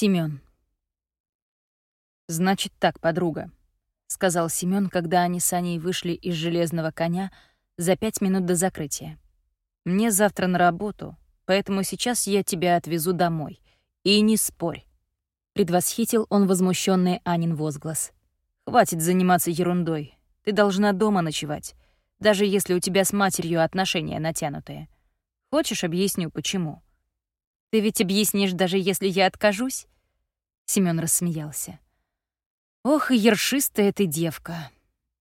Семён. «Значит так, подруга», — сказал Семён, когда они с Аней вышли из «Железного коня» за пять минут до закрытия. «Мне завтра на работу, поэтому сейчас я тебя отвезу домой. И не спорь». Предвосхитил он возмущенный Анин возглас. «Хватит заниматься ерундой. Ты должна дома ночевать, даже если у тебя с матерью отношения натянутые. Хочешь, объясню, почему?» «Ты ведь объяснишь, даже если я откажусь?» Семён рассмеялся. «Ох, и ершистая ты девка.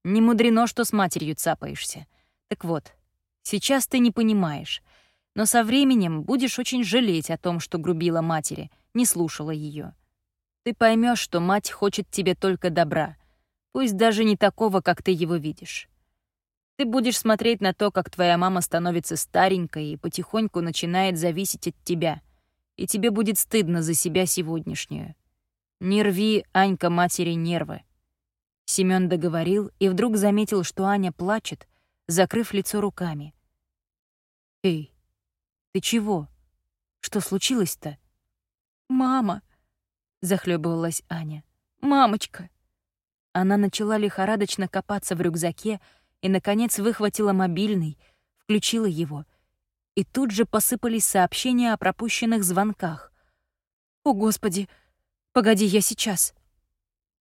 Не мудрено, что с матерью цапаешься. Так вот, сейчас ты не понимаешь, но со временем будешь очень жалеть о том, что грубила матери, не слушала ее. Ты поймешь, что мать хочет тебе только добра, пусть даже не такого, как ты его видишь. Ты будешь смотреть на то, как твоя мама становится старенькой и потихоньку начинает зависеть от тебя, и тебе будет стыдно за себя сегодняшнюю. Не рви, Анька, матери нервы. Семён договорил и вдруг заметил, что Аня плачет, закрыв лицо руками. «Эй, ты чего? Что случилось-то?» «Мама!» — захлебывалась Аня. «Мамочка!» Она начала лихорадочно копаться в рюкзаке и, наконец, выхватила мобильный, включила его. И тут же посыпались сообщения о пропущенных звонках. «О, Господи! Погоди, я сейчас!»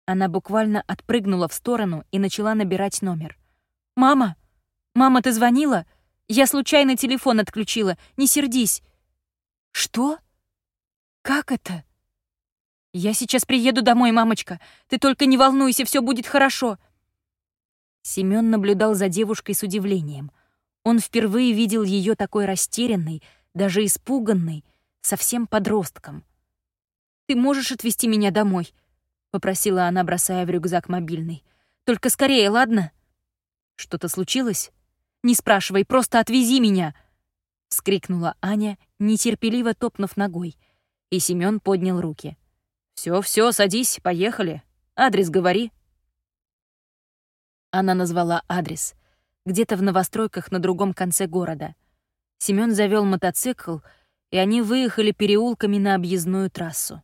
Она буквально отпрыгнула в сторону и начала набирать номер. «Мама! Мама, ты звонила? Я случайно телефон отключила. Не сердись!» «Что? Как это?» «Я сейчас приеду домой, мамочка. Ты только не волнуйся, все будет хорошо». Семён наблюдал за девушкой с удивлением. Он впервые видел ее такой растерянной, даже испуганной, совсем подростком. «Ты можешь отвезти меня домой?» — попросила она, бросая в рюкзак мобильный. «Только скорее, ладно?» «Что-то случилось?» «Не спрашивай, просто отвези меня!» — вскрикнула Аня, нетерпеливо топнув ногой, и Семён поднял руки. Все, все, садись, поехали. Адрес говори. Она назвала адрес. Где-то в новостройках на другом конце города. Семён завёл мотоцикл, и они выехали переулками на объездную трассу.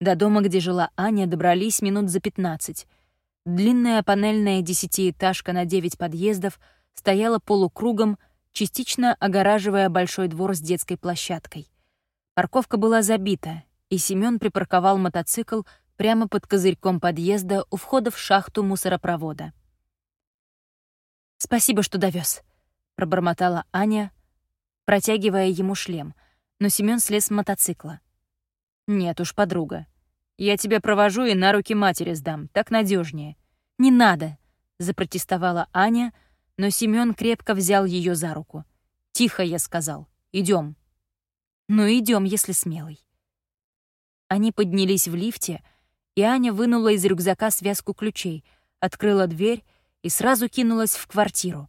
До дома, где жила Аня, добрались минут за пятнадцать. Длинная панельная десятиэтажка на девять подъездов стояла полукругом, частично огораживая большой двор с детской площадкой. Парковка была забита, и Семён припарковал мотоцикл прямо под козырьком подъезда у входа в шахту мусоропровода. «Спасибо, что довез, пробормотала Аня, протягивая ему шлем, но Семён слез с мотоцикла. «Нет уж, подруга. Я тебя провожу и на руки матери сдам, так надежнее. «Не надо!» — запротестовала Аня, но Семён крепко взял ее за руку. «Тихо», — я сказал. Идем. «Ну, идем, если смелый». Они поднялись в лифте, и Аня вынула из рюкзака связку ключей, открыла дверь и сразу кинулась в квартиру.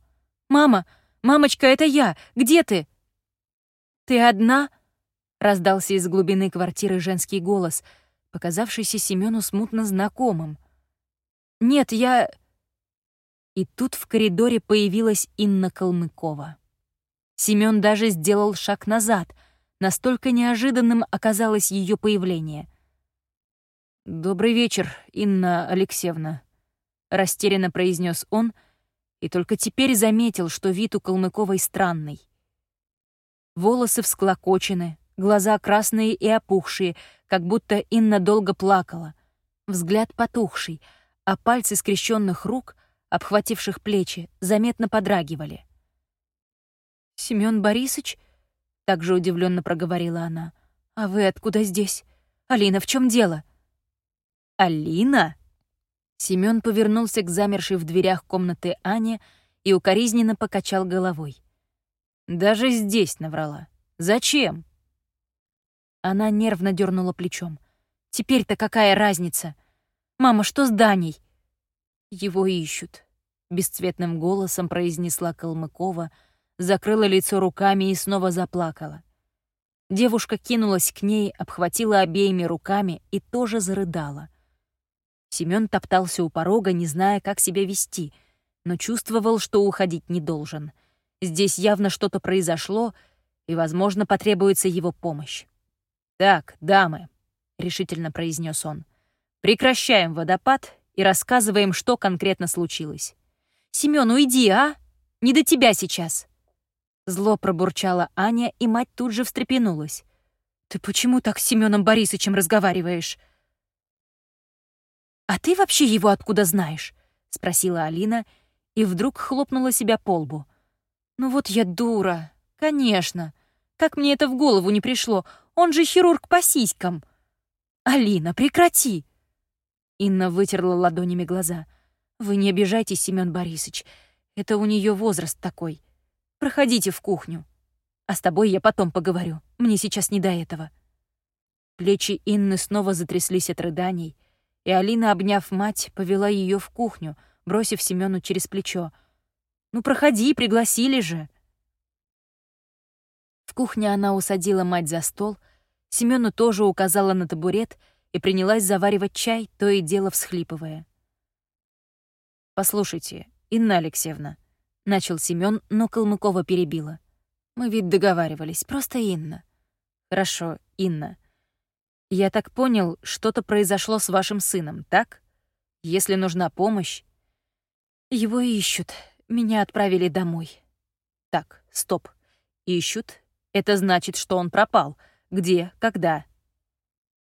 «Мама! Мамочка, это я! Где ты?» «Ты одна?» — раздался из глубины квартиры женский голос, показавшийся Семёну смутно знакомым. «Нет, я...» И тут в коридоре появилась Инна Калмыкова. Семён даже сделал шаг назад — Настолько неожиданным оказалось ее появление. «Добрый вечер, Инна Алексеевна», — растерянно произнес он, и только теперь заметил, что вид у Калмыковой странный. Волосы всклокочены, глаза красные и опухшие, как будто Инна долго плакала, взгляд потухший, а пальцы скрещенных рук, обхвативших плечи, заметно подрагивали. «Семён Борисович?» также удивленно проговорила она. «А вы откуда здесь? Алина, в чем дело?» «Алина?» Семён повернулся к замершей в дверях комнаты Ане и укоризненно покачал головой. «Даже здесь наврала. Зачем?» Она нервно дернула плечом. «Теперь-то какая разница? Мама, что с Даней?» «Его ищут», — бесцветным голосом произнесла Калмыкова, — закрыла лицо руками и снова заплакала. Девушка кинулась к ней, обхватила обеими руками и тоже зарыдала. Семён топтался у порога, не зная, как себя вести, но чувствовал, что уходить не должен. Здесь явно что-то произошло, и, возможно, потребуется его помощь. «Так, дамы, решительно произнес он. «Прекращаем водопад и рассказываем, что конкретно случилось. Семён, уйди, а? Не до тебя сейчас!» Зло пробурчала Аня, и мать тут же встрепенулась. «Ты почему так с Семёном Борисовичем разговариваешь?» «А ты вообще его откуда знаешь?» — спросила Алина, и вдруг хлопнула себя по лбу. «Ну вот я дура. Конечно. Как мне это в голову не пришло? Он же хирург по сиськам!» «Алина, прекрати!» Инна вытерла ладонями глаза. «Вы не обижайтесь, Семён Борисович. Это у нее возраст такой. Проходите в кухню. А с тобой я потом поговорю. Мне сейчас не до этого». Плечи Инны снова затряслись от рыданий, и Алина, обняв мать, повела ее в кухню, бросив Семену через плечо. «Ну, проходи, пригласили же!» В кухне она усадила мать за стол, Семену тоже указала на табурет и принялась заваривать чай, то и дело всхлипывая. «Послушайте, Инна Алексеевна», — начал Семен, но Калмыкова перебила. «Мы ведь договаривались, просто Инна». «Хорошо, Инна. Я так понял, что-то произошло с вашим сыном, так? Если нужна помощь...» «Его ищут. Меня отправили домой». «Так, стоп. Ищут? Это значит, что он пропал. Где? Когда?»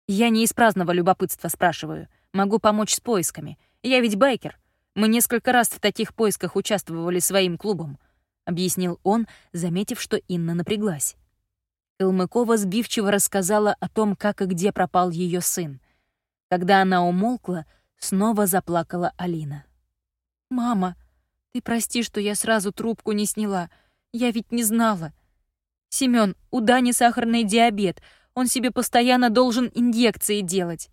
«Я не из праздного любопытства спрашиваю. Могу помочь с поисками. Я ведь байкер. Мы несколько раз в таких поисках участвовали своим клубом», — объяснил он, заметив, что Инна напряглась. Калмыкова сбивчиво рассказала о том, как и где пропал ее сын. Когда она умолкла, снова заплакала Алина. «Мама, ты прости, что я сразу трубку не сняла. Я ведь не знала. Семён, у Дани сахарный диабет. Он себе постоянно должен инъекции делать».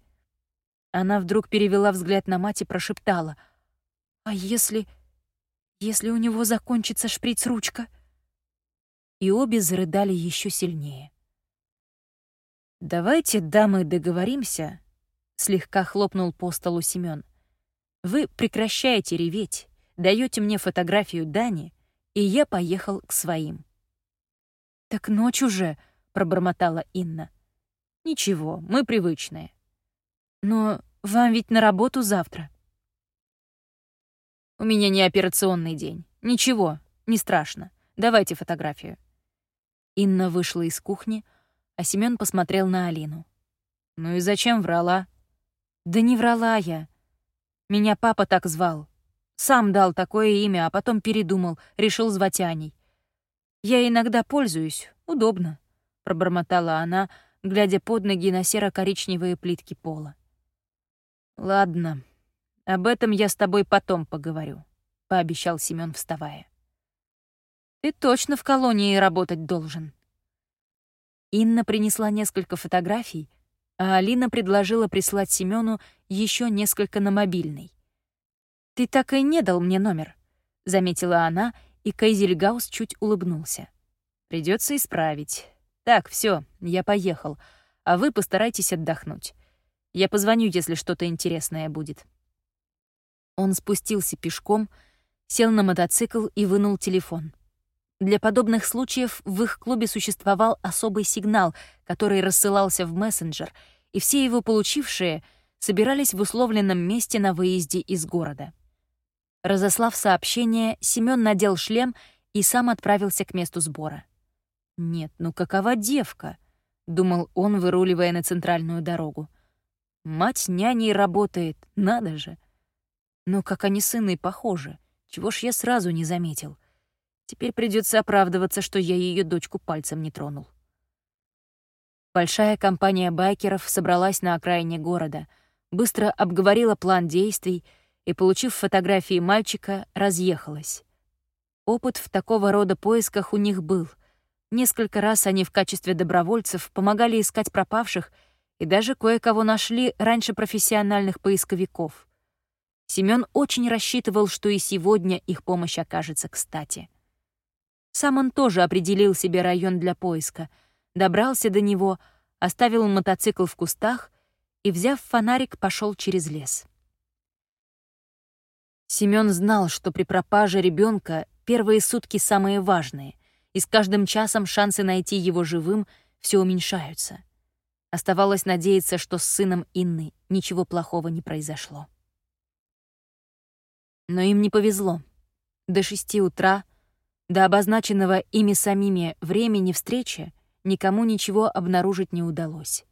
Она вдруг перевела взгляд на мать и прошептала — а если... если у него закончится шприц-ручка? И обе зарыдали еще сильнее. «Давайте, дамы, договоримся», — слегка хлопнул по столу Семён. «Вы прекращаете реветь, даете мне фотографию Дани, и я поехал к своим». «Так ночь уже», — пробормотала Инна. «Ничего, мы привычные». «Но вам ведь на работу завтра». У меня не операционный день. Ничего, не страшно. Давайте фотографию». Инна вышла из кухни, а Семён посмотрел на Алину. «Ну и зачем врала?» «Да не врала я. Меня папа так звал. Сам дал такое имя, а потом передумал, решил звать Аней. Я иногда пользуюсь, удобно», — пробормотала она, глядя под ноги на серо-коричневые плитки пола. «Ладно, об этом я с тобой потом поговорю», — пообещал Семён, вставая. «Ты точно в колонии работать должен». Инна принесла несколько фотографий, а Алина предложила прислать Семёну еще несколько на мобильный. «Ты так и не дал мне номер», — заметила она, и Кайзельгаус чуть улыбнулся. Придется исправить. Так, все, я поехал, а вы постарайтесь отдохнуть. Я позвоню, если что-то интересное будет». Он спустился пешком, сел на мотоцикл и вынул телефон. Для подобных случаев в их клубе существовал особый сигнал, который рассылался в мессенджер, и все его получившие собирались в условленном месте на выезде из города. Разослав сообщение, Семён надел шлем и сам отправился к месту сбора. «Нет, ну какова девка?» — думал он, выруливая на центральную дорогу. «Мать няней работает, надо же!» Но как они с Инной похожи. Чего ж я сразу не заметил. Теперь придется оправдываться, что я ее дочку пальцем не тронул. Большая компания байкеров собралась на окраине города, быстро обговорила план действий и, получив фотографии мальчика, разъехалась. Опыт в такого рода поисках у них был. Несколько раз они в качестве добровольцев помогали искать пропавших и даже кое-кого нашли раньше профессиональных поисковиков — Семён очень рассчитывал, что и сегодня их помощь окажется кстати. Сам он тоже определил себе район для поиска, добрался до него, оставил мотоцикл в кустах и, взяв фонарик, пошел через лес. Семён знал, что при пропаже ребенка первые сутки самые важные, и с каждым часом шансы найти его живым все уменьшаются. Оставалось надеяться, что с сыном Инны ничего плохого не произошло. Но им не повезло. До шести утра, до обозначенного ими самими времени встречи, никому ничего обнаружить не удалось.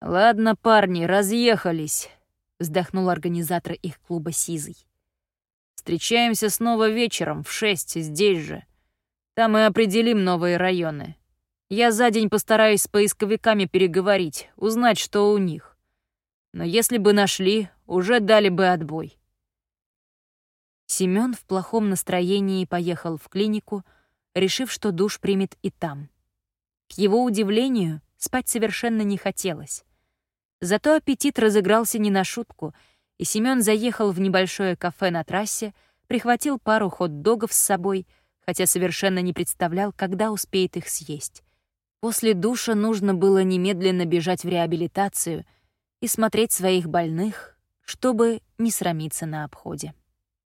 «Ладно, парни, разъехались», — вздохнул организатор их клуба Сизый. «Встречаемся снова вечером в шесть здесь же. Там и определим новые районы. Я за день постараюсь с поисковиками переговорить, узнать, что у них. Но если бы нашли, уже дали бы отбой. Семён в плохом настроении поехал в клинику, решив, что душ примет и там. К его удивлению, спать совершенно не хотелось. Зато аппетит разыгрался не на шутку, и Семён заехал в небольшое кафе на трассе, прихватил пару хот-догов с собой, хотя совершенно не представлял, когда успеет их съесть. После душа нужно было немедленно бежать в реабилитацию и смотреть своих больных, чтобы не срамиться на обходе.